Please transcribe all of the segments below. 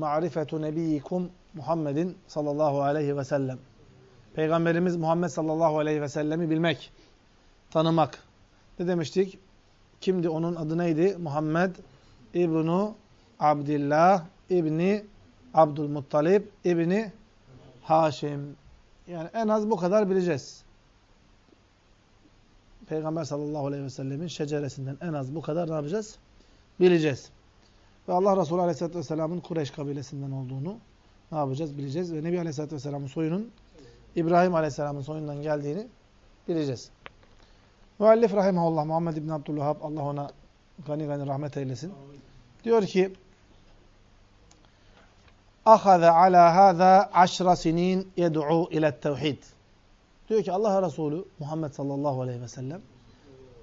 marifetu nebiyyikum Muhammedin sallallahu aleyhi ve sellem. Peygamberimiz Muhammed sallallahu aleyhi ve sellemi bilmek, tanımak. Ne demiştik? Kimdi? Onun adı neydi? Muhammed İbnu Abdillah İbni Abdülmuttalib İbni Haşim. Yani en az bu kadar bileceğiz. Peygamber sallallahu aleyhi ve sellemin şeceresinden en az bu kadar ne yapacağız? Bileceğiz. Ve Allah Resulü aleyhisselatü vesselamın Kureyş kabilesinden olduğunu ne yapacağız? Bileceğiz. Ve Nebi aleyhisselatü vesselamın soyunun İbrahim aleyhisselamın soyundan geldiğini bileceğiz. Müellif rahimahullah Muhammed İbn Abdülvahhab Allah ona gani gani rahmet eylesin. Diyor ki ahaza ala hâzâ aşra sinin yed'u ile tevhid. Diyor ki Allah Resulü Muhammed sallallahu aleyhi ve sellem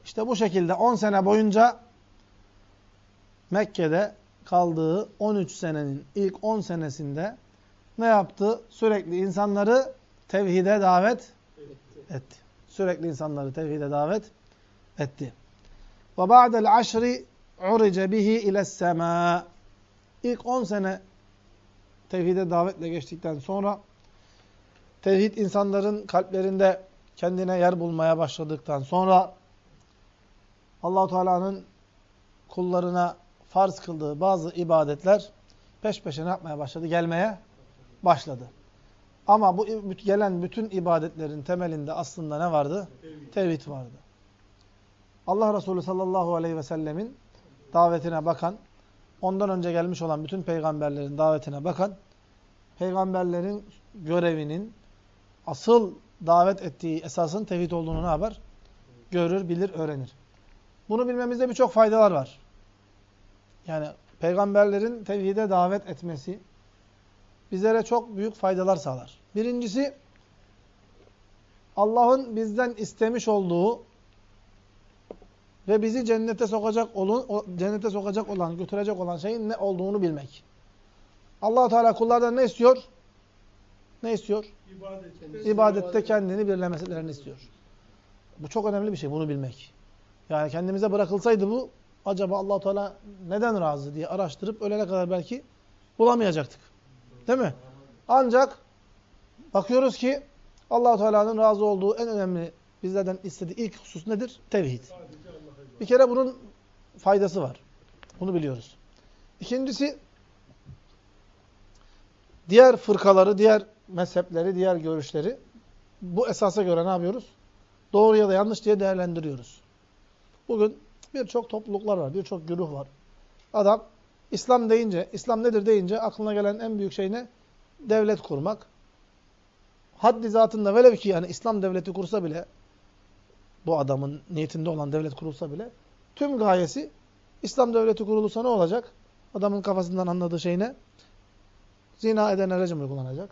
işte bu şekilde 10 sene boyunca Mekke'de kaldığı 13 senenin ilk 10 senesinde ne yaptı? Sürekli insanları tevhide davet etti. Sürekli insanları tevhide davet etti. Ve ba'del aşri urice bihi iles sema. İlk 10 sene tevhide davetle geçtikten sonra tevhid insanların kalplerinde kendine yer bulmaya başladıktan sonra Allahu Teala'nın kullarına farz kıldığı bazı ibadetler peş peşe ne yapmaya başladı? Gelmeye başladı. Ama bu gelen bütün ibadetlerin temelinde aslında ne vardı? Tevhid, vardı. Allah Resulü sallallahu aleyhi ve sellemin davetine bakan, ondan önce gelmiş olan bütün peygamberlerin davetine bakan, peygamberlerin görevinin asıl davet ettiği esasın tevhid olduğunu ne yapar? Görür, bilir, öğrenir. Bunu bilmemizde birçok faydalar var. Yani peygamberlerin tevhide davet etmesi bizlere çok büyük faydalar sağlar. Birincisi Allah'ın bizden istemiş olduğu ve bizi cennete sokacak olan cennete sokacak olan, götürecek olan şeyin ne olduğunu bilmek. Allah Teala kullardan ne istiyor? Ne istiyor? İbadet. İbadette kendini birlemelerini istiyor. Bu çok önemli bir şey bunu bilmek. Yani kendimize bırakılsaydı bu acaba Allah Teala neden razı diye araştırıp ölene kadar belki bulamayacaktık. Değil mi? Ancak bakıyoruz ki Allah Teala'nın razı olduğu en önemli bizlerden istediği ilk husus nedir? Tevhid. Bir kere bunun faydası var. Bunu biliyoruz. İkincisi diğer fırkaları, diğer mezhepleri, diğer görüşleri bu esasa göre ne yapıyoruz? Doğru ya da yanlış diye değerlendiriyoruz. Bugün birçok topluluklar var, birçok güruh var. Adam İslam deyince, İslam nedir deyince aklına gelen en büyük şey ne? Devlet kurmak. Haddi zatında velev ki yani İslam devleti kursa bile bu adamın niyetinde olan devlet kurulsa bile tüm gayesi İslam devleti kurulursa ne olacak? Adamın kafasından anladığı şey ne? Zina edene rejim uygulanacak.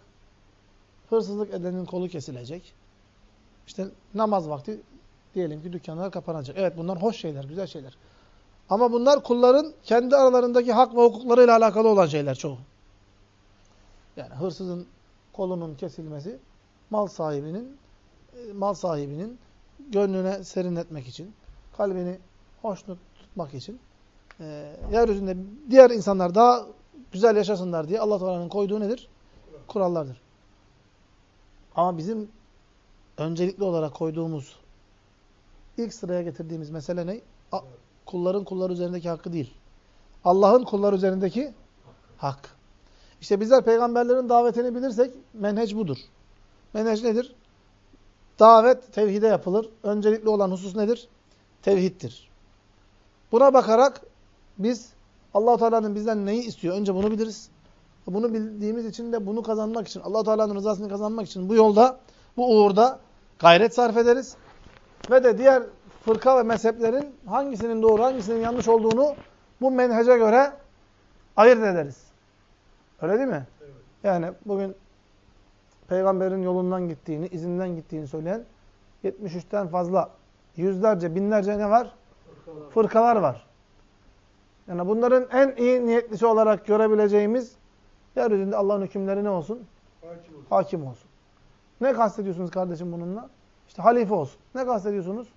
Hırsızlık edenin kolu kesilecek. İşte namaz vakti diyelim ki dükkanlar kapanacak. Evet bunlar hoş şeyler, güzel şeyler. Ama bunlar kulların kendi aralarındaki hak ve hukuklarıyla alakalı olan şeyler çoğu. Yani hırsızın kolunun kesilmesi mal sahibinin e, mal sahibinin gönlüne serinletmek için, kalbini hoşnut tutmak için e, yeryüzünde diğer insanlar daha güzel yaşasınlar diye Allah Teala'nın koyduğu nedir? Kurallardır. Ama bizim öncelikli olarak koyduğumuz ilk sıraya getirdiğimiz mesele ne? kulların kullar üzerindeki hakkı değil. Allah'ın kullar üzerindeki hak. İşte bizler peygamberlerin davetini bilirsek menheç budur. Menheç nedir? Davet tevhide yapılır. Öncelikli olan husus nedir? Tevhiddir. Buna bakarak biz allah Teala'nın bizden neyi istiyor? Önce bunu biliriz. Bunu bildiğimiz için de bunu kazanmak için, allah Teala'nın rızasını kazanmak için bu yolda, bu uğurda gayret sarf ederiz. Ve de diğer fırka ve mezheplerin hangisinin doğru, hangisinin yanlış olduğunu bu menhece göre ayırt ederiz. Öyle değil mi? Evet. Yani bugün peygamberin yolundan gittiğini, izinden gittiğini söyleyen 73'ten fazla yüzlerce, binlerce ne var? Fırkalar, Fırkalar var. Yani bunların en iyi niyetlisi olarak görebileceğimiz yeryüzünde Allah'ın hükümleri ne olsun? Hakim olsun. Hakim olsun. Ne kastediyorsunuz kardeşim bununla? İşte halife olsun. Ne kastediyorsunuz?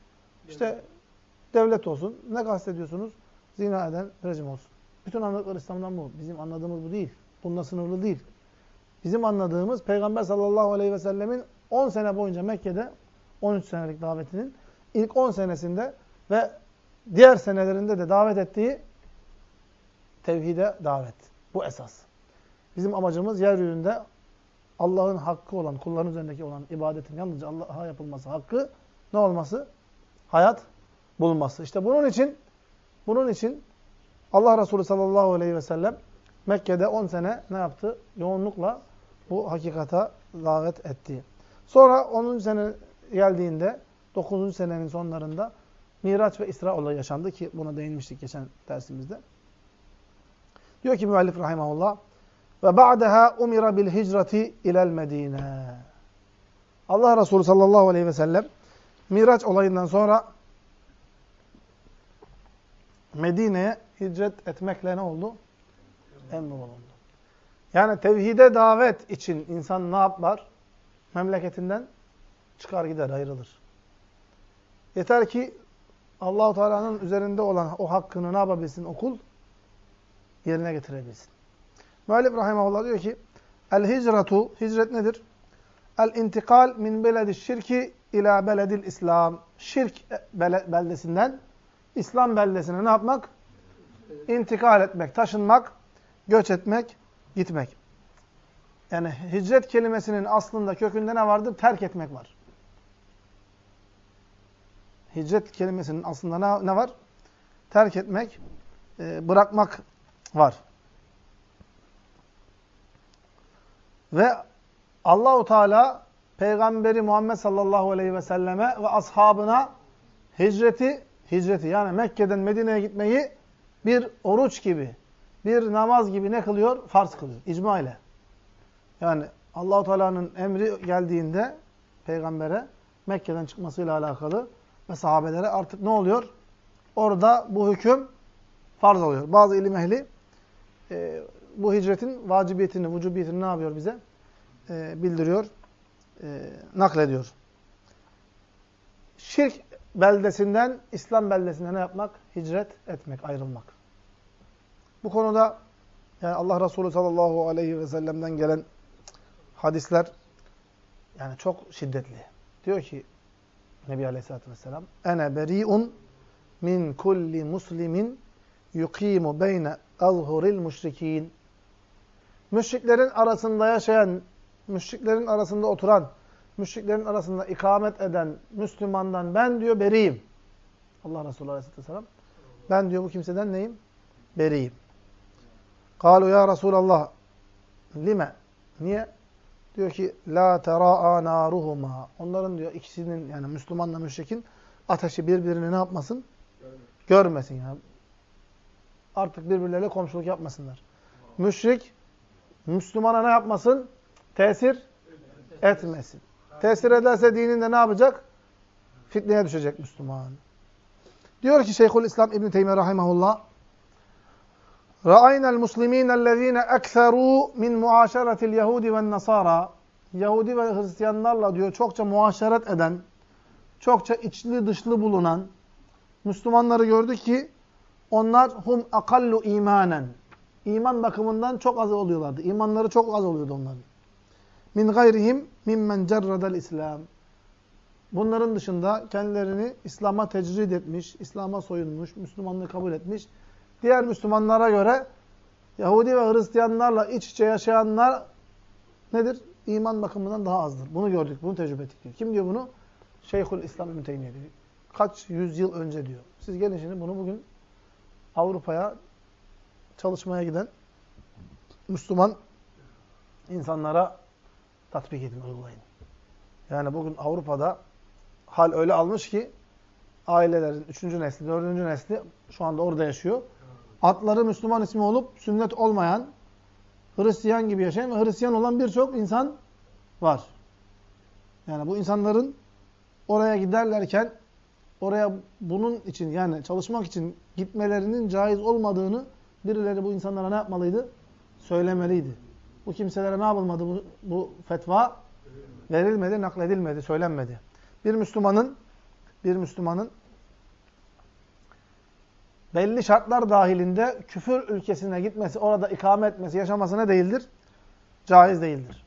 İşte devlet olsun. Ne kastediyorsunuz? Zina eden rejim olsun. Bütün anladıkları İslam'dan bu. Bizim anladığımız bu değil. Bununla sınırlı değil. Bizim anladığımız Peygamber sallallahu aleyhi ve sellemin 10 sene boyunca Mekke'de 13 senelik davetinin ilk 10 senesinde ve diğer senelerinde de davet ettiği tevhide davet. Bu esas. Bizim amacımız yeryüzünde Allah'ın hakkı olan, kulların üzerindeki olan ibadetin yalnızca Allah'a yapılması hakkı ne olması? Hayat bulması. İşte bunun için bunun için Allah Resulü sallallahu aleyhi ve sellem Mekke'de 10 sene ne yaptı? Yoğunlukla bu hakikata davet etti. Sonra 10. sene geldiğinde 9. senenin sonlarında Miraç ve İsra olayı yaşandı ki buna değinmiştik geçen dersimizde. Diyor ki müellif rahimahullah ve ba'daha umira bil hicreti ilel Medine. Allah Resulü sallallahu aleyhi ve sellem Miraç olayından sonra Medine'ye hicret etmekle ne oldu? Emrolundu. Yani tevhide davet için insan ne yapar? Memleketinden çıkar gider, ayrılır. Yeter ki Allahu Teala'nın üzerinde olan o hakkını ne yapabilsin okul? Yerine getirebilsin. Müellif rahimahullah diyor ki El hicratu, hicret nedir? El intikal min beledi şirki ila beledil İslam. Şirk beldesinden İslam beldesine ne yapmak? İntikal etmek, taşınmak, göç etmek, gitmek. Yani hicret kelimesinin aslında kökünde ne vardır? Terk etmek var. Hicret kelimesinin aslında ne, ne var? Terk etmek, e, bırakmak var. Ve Allahu Teala Peygamberi Muhammed sallallahu aleyhi ve selleme ve ashabına hicreti, hicreti yani Mekke'den Medine'ye gitmeyi bir oruç gibi, bir namaz gibi ne kılıyor? Farz kılıyor. İcma ile. Yani Allahu Teala'nın emri geldiğinde peygambere Mekke'den çıkmasıyla alakalı ve sahabelere artık ne oluyor? Orada bu hüküm farz oluyor. Bazı ilim ehli e, bu hicretin vacibiyetini, vücubiyetini ne yapıyor bize? E, bildiriyor, e, naklediyor. Şirk beldesinden İslam beldesine ne yapmak? Hicret etmek, ayrılmak. Bu konuda yani Allah Resulü sallallahu aleyhi ve sellem'den gelen hadisler yani çok şiddetli. Diyor ki Nebi Aleyhisselatü Vesselam Ene beri'un min kulli muslimin yuqimu beyne azhuril müşrikin Müşriklerin arasında yaşayan, müşriklerin arasında oturan, müşriklerin arasında ikamet eden Müslümandan ben diyor beriyim. Allah Resulü Aleyhisselatü Vesselam. Ben diyor bu kimseden neyim? Beriyim. Kalu ya Resulallah. Lime? Niye? Diyor ki la tera'a naruhuma. Onların diyor ikisinin yani Müslümanla müşrikin ateşi birbirini ne yapmasın? Görmesin yani. Artık birbirleriyle komşuluk yapmasınlar. Müşrik Müslümana ne yapmasın? Tesir etmesin. Tesir ederse dininde ne yapacak? Fitneye düşecek Müslüman. Diyor ki Şeyhül İslam İbn Teymiyye rahimehullah Ra'ayna'l muslimin'ellezîne ekserû min muaşeretil yehudi ve nasara. Yahudi ve Hristiyanlarla diyor çokça muaşeret eden, çokça içli dışlı bulunan Müslümanları gördük ki onlar hum akallu imanen. İman bakımından çok az oluyorlardı. İmanları çok az oluyordu onların. Min gayrihim mimmen cerradel İslam. Bunların dışında kendilerini İslam'a tecrid etmiş, İslam'a soyunmuş, Müslümanlığı kabul etmiş diğer Müslümanlara göre Yahudi ve Hristiyanlarla iç içe yaşayanlar nedir? İman bakımından daha azdır. Bunu gördük, bunu tecrübe ettik diyor. Kim diyor bunu? Şeyhül İslam İbn diyor. Kaç yüzyıl önce diyor. Siz gelin şimdi bunu bugün Avrupa'ya çalışmaya giden Müslüman insanlara tatbik edin, uygulayın. Yani bugün Avrupa'da hal öyle almış ki ailelerin üçüncü nesli, dördüncü nesli şu anda orada yaşıyor adları Müslüman ismi olup sünnet olmayan, Hristiyan gibi yaşayan ve Hristiyan olan birçok insan var. Yani bu insanların oraya giderlerken oraya bunun için yani çalışmak için gitmelerinin caiz olmadığını birileri bu insanlara ne yapmalıydı? Söylemeliydi. Bu kimselere ne yapılmadı bu, bu fetva? Verilmedi, nakledilmedi, söylenmedi. Bir Müslümanın bir Müslümanın belli şartlar dahilinde küfür ülkesine gitmesi, orada ikame etmesi, yaşaması ne değildir? Caiz değildir.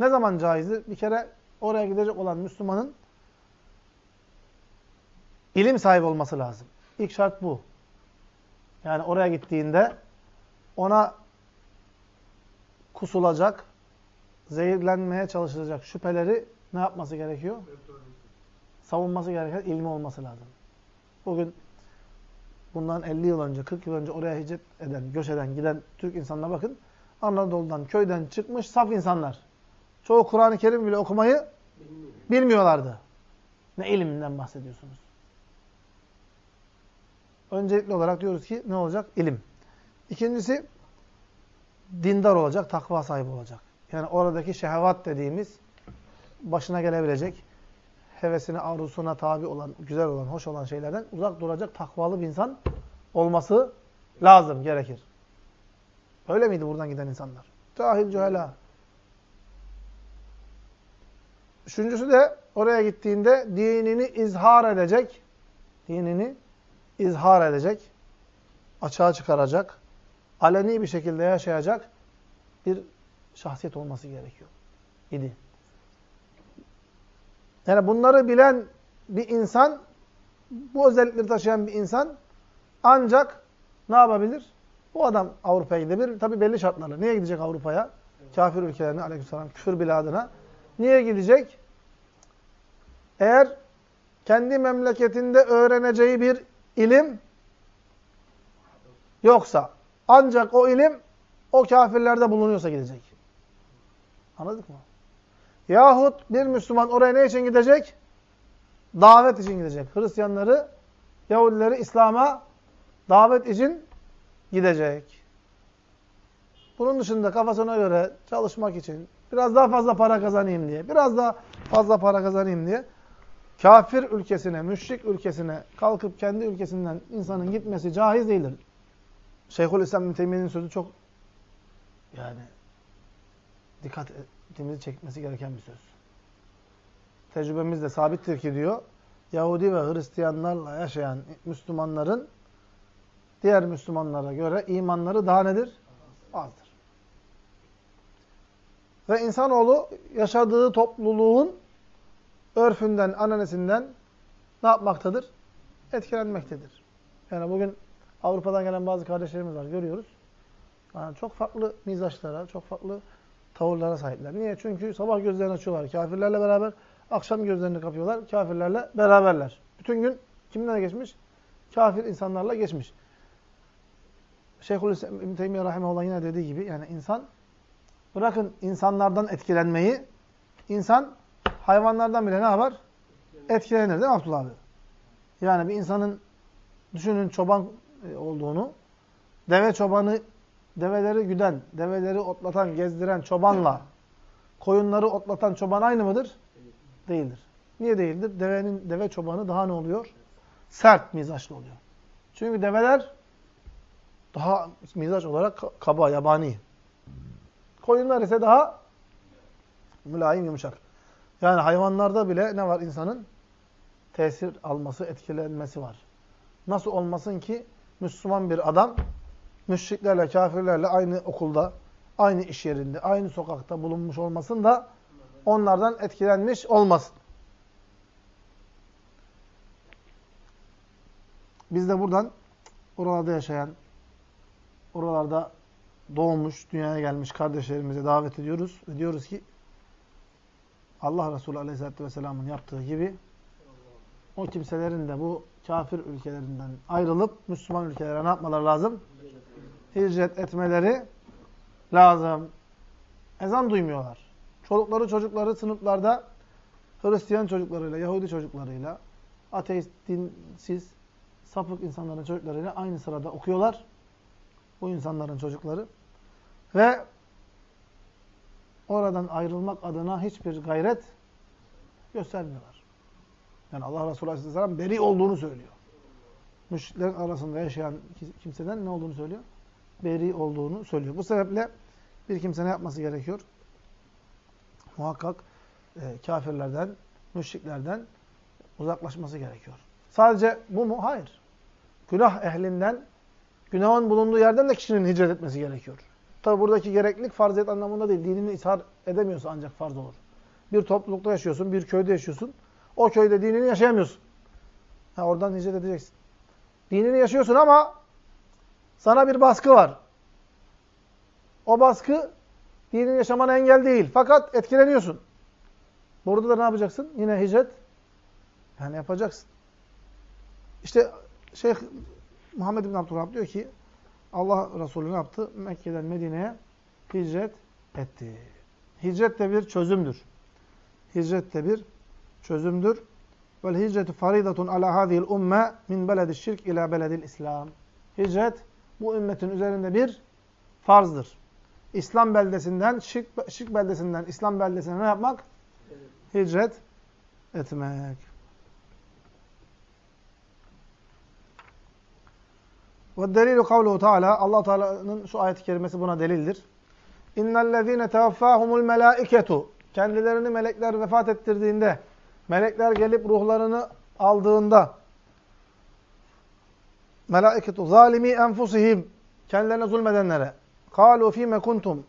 Ne zaman caizdir? Bir kere oraya gidecek olan Müslümanın ilim sahibi olması lazım. İlk şart bu. Yani oraya gittiğinde ona kusulacak, zehirlenmeye çalışılacak şüpheleri ne yapması gerekiyor? Savunması gereken ilmi olması lazım. Bugün bundan 50 yıl önce, 40 yıl önce oraya hicret eden, göç eden, giden Türk insanına bakın. Anadolu'dan, köyden çıkmış saf insanlar. Çoğu Kur'an-ı Kerim bile okumayı bilmiyorlardı. Ne ilminden bahsediyorsunuz? Öncelikli olarak diyoruz ki ne olacak? İlim. İkincisi dindar olacak, takva sahibi olacak. Yani oradaki şehvat dediğimiz başına gelebilecek, hevesine, arzusuna tabi olan, güzel olan, hoş olan şeylerden uzak duracak takvalı bir insan olması lazım, gerekir. Öyle miydi buradan giden insanlar? Cahil, cühela. Üçüncüsü de oraya gittiğinde dinini izhar edecek, dinini izhar edecek, açığa çıkaracak, aleni bir şekilde yaşayacak bir şahsiyet olması gerekiyor. İdi. Yani bunları bilen bir insan, bu özellikleri taşıyan bir insan ancak ne yapabilir? Bu adam Avrupa'ya gidebilir. Tabi belli şartlarla. Niye gidecek Avrupa'ya? Kafir ülkelerine, aleykümselam, küfür biladına. Niye gidecek? Eğer kendi memleketinde öğreneceği bir ilim yoksa, ancak o ilim o kafirlerde bulunuyorsa gidecek. Anladık mı? Yahut bir Müslüman oraya ne için gidecek? Davet için gidecek. Hristiyanları, Yahudileri İslam'a davet için gidecek. Bunun dışında kafasına göre çalışmak için, biraz daha fazla para kazanayım diye, biraz daha fazla para kazanayım diye kafir ülkesine, müşrik ülkesine kalkıp kendi ülkesinden insanın gitmesi caiz değildir. Şeyhülislam Teymiye'nin sözü çok yani dikkatimizi çekmesi gereken bir söz. Tecrübemiz de sabittir ki diyor, Yahudi ve Hristiyanlarla yaşayan Müslümanların diğer Müslümanlara göre imanları daha nedir? Azdır. Ve insanoğlu yaşadığı topluluğun örfünden, ananesinden ne yapmaktadır? Etkilenmektedir. Yani bugün Avrupa'dan gelen bazı kardeşlerimiz var, görüyoruz. Yani çok farklı mizaçlara, çok farklı tavırlara sahipler. Niye? Çünkü sabah gözlerini açıyorlar kafirlerle beraber, akşam gözlerini kapıyorlar kafirlerle beraberler. Bütün gün kimden geçmiş? Kafir insanlarla geçmiş. Şeyhülislam İbn Teymiyye rahimehullah yine dediği gibi yani insan bırakın insanlardan etkilenmeyi insan hayvanlardan bile ne yapar? Etkilenir değil mi Abdullah abi? Yani bir insanın düşünün çoban e, olduğunu deve çobanı develeri güden, develeri otlatan, gezdiren çobanla koyunları otlatan çoban aynı mıdır? Değildir. Niye değildir? Devenin deve çobanı daha ne oluyor? Sert mizaçlı oluyor. Çünkü develer daha mizaç olarak kaba, yabani. Koyunlar ise daha mülayim, yumuşak. Yani hayvanlarda bile ne var insanın? Tesir alması, etkilenmesi var. Nasıl olmasın ki Müslüman bir adam müşriklerle, kafirlerle aynı okulda, aynı iş yerinde, aynı sokakta bulunmuş olmasın da onlardan etkilenmiş olmasın. Biz de buradan oralarda yaşayan, oralarda doğmuş, dünyaya gelmiş kardeşlerimize davet ediyoruz. Ve diyoruz ki Allah Resulü Aleyhisselatü Vesselam'ın yaptığı gibi o kimselerin de bu kafir ülkelerinden ayrılıp Müslüman ülkelere ne yapmaları lazım? Hicret etmeleri lazım. Ezan duymuyorlar. Çolukları çocukları sınıflarda Hristiyan çocuklarıyla, Yahudi çocuklarıyla, ateist, dinsiz, sapık insanların çocuklarıyla aynı sırada okuyorlar. Bu insanların çocukları. Ve oradan ayrılmak adına hiçbir gayret göstermiyorlar. Yani Allah Resulü Aleyhisselam beri olduğunu söylüyor. Müşriklerin arasında yaşayan kimseden ne olduğunu söylüyor? Beri olduğunu söylüyor. Bu sebeple bir kimse ne yapması gerekiyor? Muhakkak e, kafirlerden, müşriklerden uzaklaşması gerekiyor. Sadece bu mu? Hayır. günah ehlinden, günahın bulunduğu yerden de kişinin hicret etmesi gerekiyor. Tabi buradaki gereklilik farziyet anlamında değil. Dinini ishar edemiyorsa ancak farz olur. Bir toplulukta yaşıyorsun, bir köyde yaşıyorsun. O köyde dinini yaşayamıyorsun. Ha, oradan hicret edeceksin. Dinini yaşıyorsun ama sana bir baskı var. O baskı dinin yaşamana engel değil. Fakat etkileniyorsun. Burada da ne yapacaksın? Yine hicret yani yapacaksın. İşte Şeyh Muhammed bin Abdülhab diyor ki Allah Resulü ne yaptı? Mekke'den Medine'ye hicret etti. Hicret de bir çözümdür. Hicret de bir çözümdür. Vel hicretu faridatun ala hadhihi'l umme min beledi şirk ila beledil İslam. Hicret bu ümmetin üzerinde bir farzdır. İslam beldesinden, şirk, şirk beldesinden İslam beldesine ne yapmak? Hicret etmek. Ve delilu kavluhu Teala Allah Teala'nın şu ayet-i kerimesi buna delildir. İnnellezîne tevaffâhumul melâiketu kendilerini melekler vefat ettirdiğinde melekler gelip ruhlarını aldığında melaiketu zalimi enfusihim kendilerine zulmedenlere kalu fîme kuntum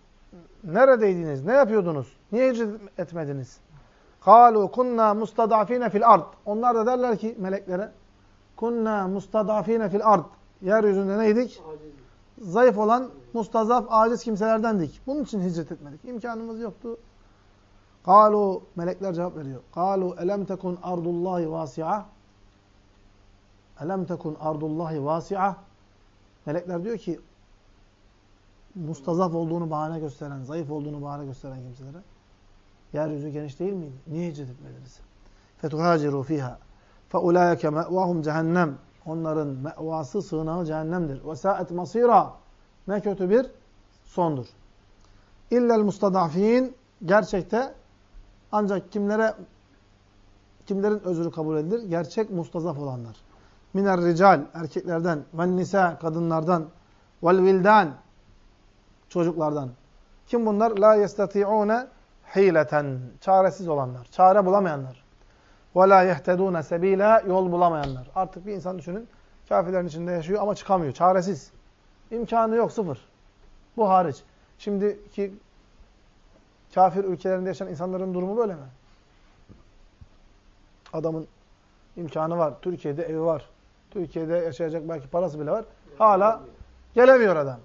neredeydiniz? Ne yapıyordunuz? Niye hicret etmediniz? Kalu kunna mustadafine fil ard. Onlar da derler ki meleklere kunna mustadafine fil ard. Yeryüzünde neydik? Zayıf olan, mustazaf, aciz kimselerdendik. Bunun için hicret etmedik. İmkanımız yoktu. Kalu melekler cevap veriyor. Kalu elem tekun ardullahi vasi'a? Elem tekun ardullahi vasi'a? Melekler diyor ki mustazaf olduğunu bahane gösteren, zayıf olduğunu bahane gösteren kimselere yeryüzü geniş değil miydi? Niye hicret etmediniz? Fetuhaciru fiha. Feulaike me'vahum cehennem. Onların mevası, sığınağı cehennemdir. Ve sa'et masira. Ne kötü bir sondur. İllel mustadafin. Gerçekte ancak kimlere kimlerin özrü kabul edilir? Gerçek mustazaf olanlar. Miner rical erkeklerden, ven nisa kadınlardan, vel vildan çocuklardan. Kim bunlar? La yestati'une hileten. Çaresiz olanlar. Çare bulamayanlar. Ve la yehtedûne. Yol bulamayanlar. Artık bir insan düşünün. Kafirlerin içinde yaşıyor ama çıkamıyor. Çaresiz. İmkanı yok. Sıfır. Bu hariç. Şimdiki kafir ülkelerinde yaşayan insanların durumu böyle mi? Adamın imkanı var. Türkiye'de evi var. Türkiye'de yaşayacak belki parası bile var. Hala gelemiyor adam.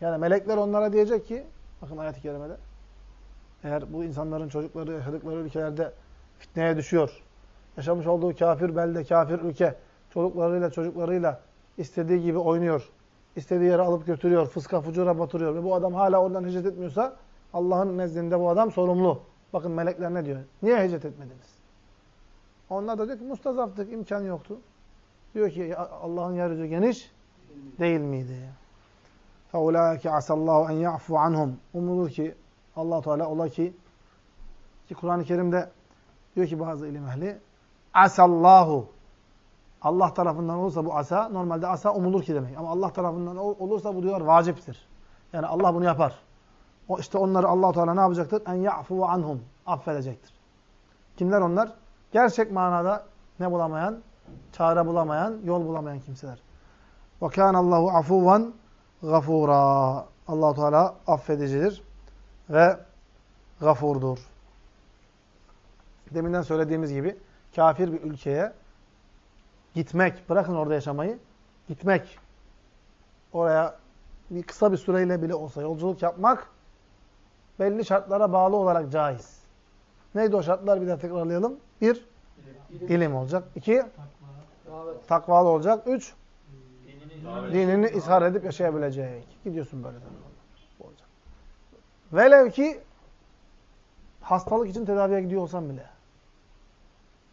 Yani melekler onlara diyecek ki, bakın ayet-i kerimede, eğer bu insanların çocukları yaşadıkları ülkelerde fitneye düşüyor, yaşamış olduğu kafir belde, kafir ülke, çocuklarıyla çocuklarıyla istediği gibi oynuyor, istediği yere alıp götürüyor, fıska fucura batırıyor ve bu adam hala oradan hicret etmiyorsa Allah'ın nezdinde bu adam sorumlu. Bakın melekler ne diyor? Niye hicret etmediniz? Onlar da diyor ki mustazaftık, imkan yoktu. Diyor ki Allah'ın yeryüzü geniş değil miydi? فَاُولَٰئِكَ عَسَى اللّٰهُ اَنْ يَعْفُوا عَنْهُمْ Umulur ki allah Teala ola ki ki Kur'an-ı Kerim'de diyor ki bazı ilim ehli asallahu Allah tarafından olursa bu asa normalde asa umulur ki demek. Ama Allah tarafından olursa bu diyor vaciptir. Yani Allah bunu yapar. O işte onları Allah Teala ne yapacaktır? En ya'fu anhum. Affedecektir. Kimler onlar? Gerçek manada ne bulamayan? Çare bulamayan, yol bulamayan kimseler. Ve kana Allahu afuvan gafura. Allah Teala affedicidir ve gafurdur. Deminden söylediğimiz gibi kafir bir ülkeye gitmek, bırakın orada yaşamayı, gitmek, oraya bir kısa bir süreyle bile olsa yolculuk yapmak belli şartlara bağlı olarak caiz. Neydi o şartlar? Bir daha tekrarlayalım. Bir, ilim olacak. İki, takvalı olacak. Üç, dinini ishar edip yaşayabilecek. Gidiyorsun böyle. Olacak. Velev ki hastalık için tedaviye gidiyor olsan bile.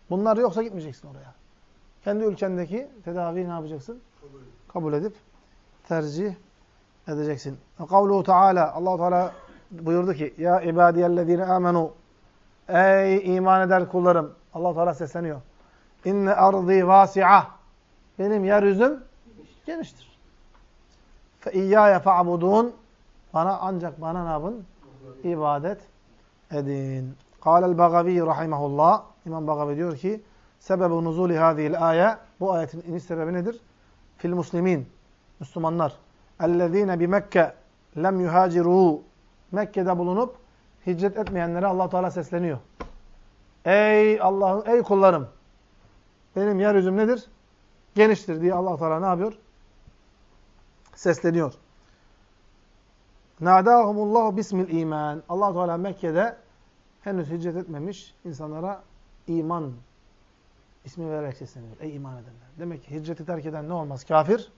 Bunlar yoksa gitmeyeceksin oraya. Kendi ülkendeki tedaviyi ne yapacaksın? Kabul edip tercih edeceksin. Kavluhu Teala Allah Teala buyurdu ki: "Ya ibadiyellezine amenu" Ey iman eder kullarım. Allah Teala sesleniyor. "İnne ardı vasi'a." Benim yeryüzüm geniştir. Fe iyyaya fa'budun. Bana ancak bana ne yapın? İbadet edin. Kâlel Bagavi rahimahullah. İmam Bagavi diyor ki: "Sebebu nuzuli hâzihil âye." Bu ayetin iniş sebebi nedir? fil muslimin. Müslümanlar. Ellezine bi Mekke lem yuhaciru. Mekke'de bulunup hicret etmeyenlere Allah Teala sesleniyor. Ey Allah'ın ey kullarım. Benim yeryüzüm nedir? Geniştir diye Allah Teala ne yapıyor? Sesleniyor. Nadahumullahu bismil iman. Allah Teala Mekke'de henüz hicret etmemiş insanlara iman ismi vererek sesleniyor. Ey iman edenler. Demek ki hicreti terk eden ne olmaz? Kafir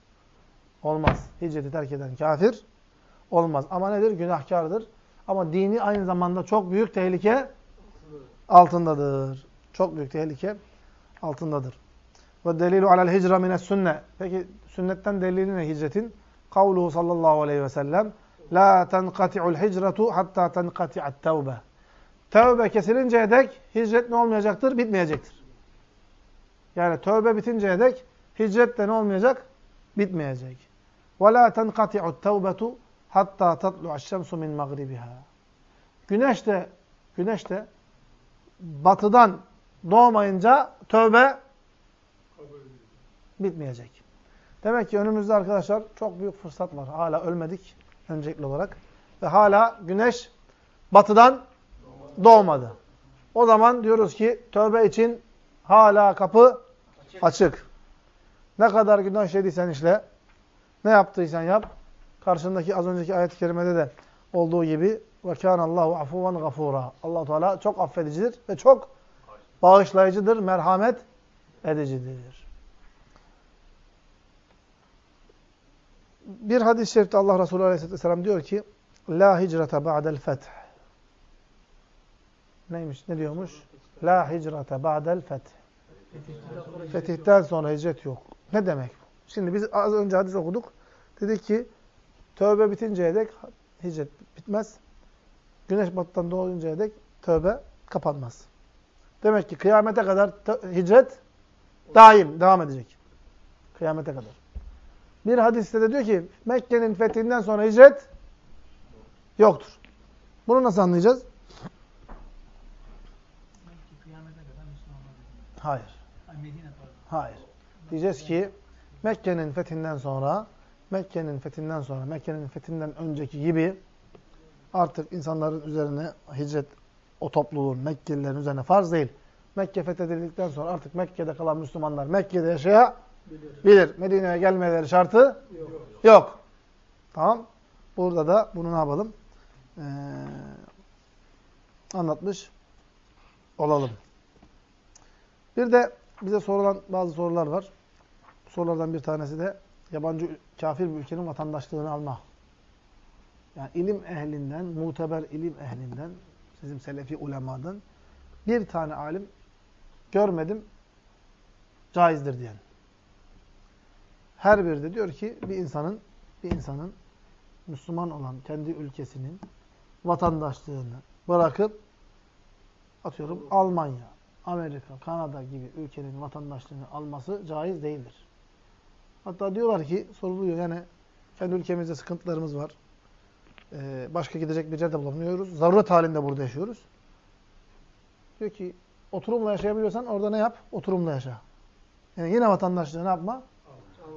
olmaz. Hicreti terk eden kafir olmaz. Ama nedir? Günahkardır. Ama dini aynı zamanda çok büyük tehlike altındadır. Çok büyük tehlike altındadır. Ve delilu alel hicra mines sünne. Peki sünnetten delili ne hicretin? Kavluhu sallallahu aleyhi ve sellem La tenkati'ul hicretu hatta tenkati'at tevbe. Tevbe kesilinceye dek hicret ne olmayacaktır? Bitmeyecektir. Yani tövbe bitinceye dek hicret de ne olmayacak? Bitmeyecek. وَلَا تَنْقَطِعُ التَّوْبَةُ hatta tatlu'a şemsu min magribiha. Güneş de güneş de batıdan doğmayınca tövbe bitmeyecek. Demek ki önümüzde arkadaşlar çok büyük fırsat var. Hala ölmedik öncelikli olarak ve hala güneş batıdan doğmadı. O zaman diyoruz ki tövbe için hala kapı açık. açık. Ne kadar günah işlediysen işle, ne yaptıysan yap. Karşındaki az önceki ayet-i kerimede de olduğu gibi ve kânallâhu afuvan gafûrâ. allah Teala çok affedicidir ve çok bağışlayıcıdır, merhamet edicidir. Bir hadis-i şerifte Allah Resulü Aleyhisselatü Vesselam diyor ki La hicrete ba'del feth. Neymiş? Ne diyormuş? La hicrete ba'del feth. Fetihten sonra hicret yok. Ne demek? Şimdi biz az önce hadis okuduk. Dedik ki tövbe bitinceye dek hicret bitmez. Güneş batıdan doğuncaya dek tövbe kapanmaz. Demek ki kıyamete kadar hicret daim devam edecek. Kıyamete kadar. Bir hadiste de diyor ki Mekke'nin fethinden sonra hicret yoktur. Bunu nasıl anlayacağız? Hayır. Hayır. Diyeceğiz ki Mekke'nin fethinden sonra Mekke'nin fethinden sonra Mekke'nin fethinden önceki gibi artık insanların üzerine hicret o topluluğun Mekkelilerin üzerine farz değil. Mekke fethedildikten sonra artık Mekke'de kalan Müslümanlar Mekke'de yaşayabilir. Medine'ye gelmeleri şartı yok. yok. Tamam. Burada da bunu ne yapalım? Ee, anlatmış olalım. Bir de bize sorulan bazı sorular var. Sorulardan bir tanesi de yabancı kafir bir ülkenin vatandaşlığını alma. Yani ilim ehlinden, muteber ilim ehlinden, sizin selefi ulemadan bir tane alim görmedim caizdir diyen. Her biri de diyor ki bir insanın bir insanın Müslüman olan kendi ülkesinin vatandaşlığını bırakıp atıyorum Almanya, Amerika, Kanada gibi ülkenin vatandaşlığını alması caiz değildir. Hatta diyorlar ki, soruluyor yani kendi ülkemizde sıkıntılarımız var. Ee, başka gidecek bir yerde bulamıyoruz. Zaruret halinde burada yaşıyoruz. Diyor ki, oturumla yaşayabiliyorsan orada ne yap? Oturumla yaşa. Yani yine vatandaşlığı ne yapma?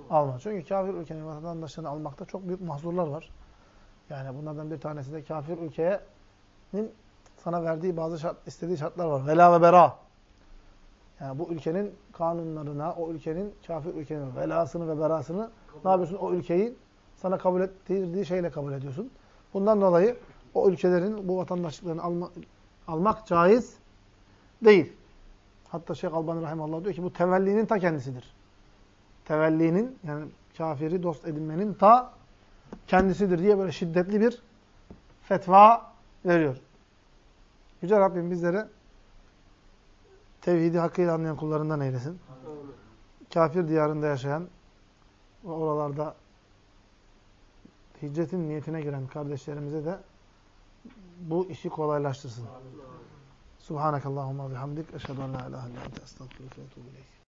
Alma. Çünkü kafir ülkenin vatandaşlığını almakta çok büyük mahzurlar var. Yani bunlardan bir tanesi de kafir ülkenin sana verdiği bazı şart, istediği şartlar var. Vela ve bera. Yani bu ülkenin kanunlarına, o ülkenin, kafir ülkenin velasını ve berasını ne yapıyorsun? O ülkeyi sana kabul ettirdiği şeyle kabul ediyorsun. Bundan dolayı o ülkelerin bu vatandaşlıklarını alma, almak caiz değil. Hatta Şeyh Albani Rahimallah diyor ki bu tevellinin ta kendisidir. Tevellinin yani kafiri dost edinmenin ta kendisidir diye böyle şiddetli bir fetva veriyor. Yüce Rabbim bizlere tevhidi hakkıyla anlayan kullarından eylesin. Kafir diyarında yaşayan ve oralarda hicretin niyetine giren kardeşlerimize de bu işi kolaylaştırsın. Subhanakallahumma bihamdik. Eşhedü en la ilahe illa ente estağfirullah ve etûbü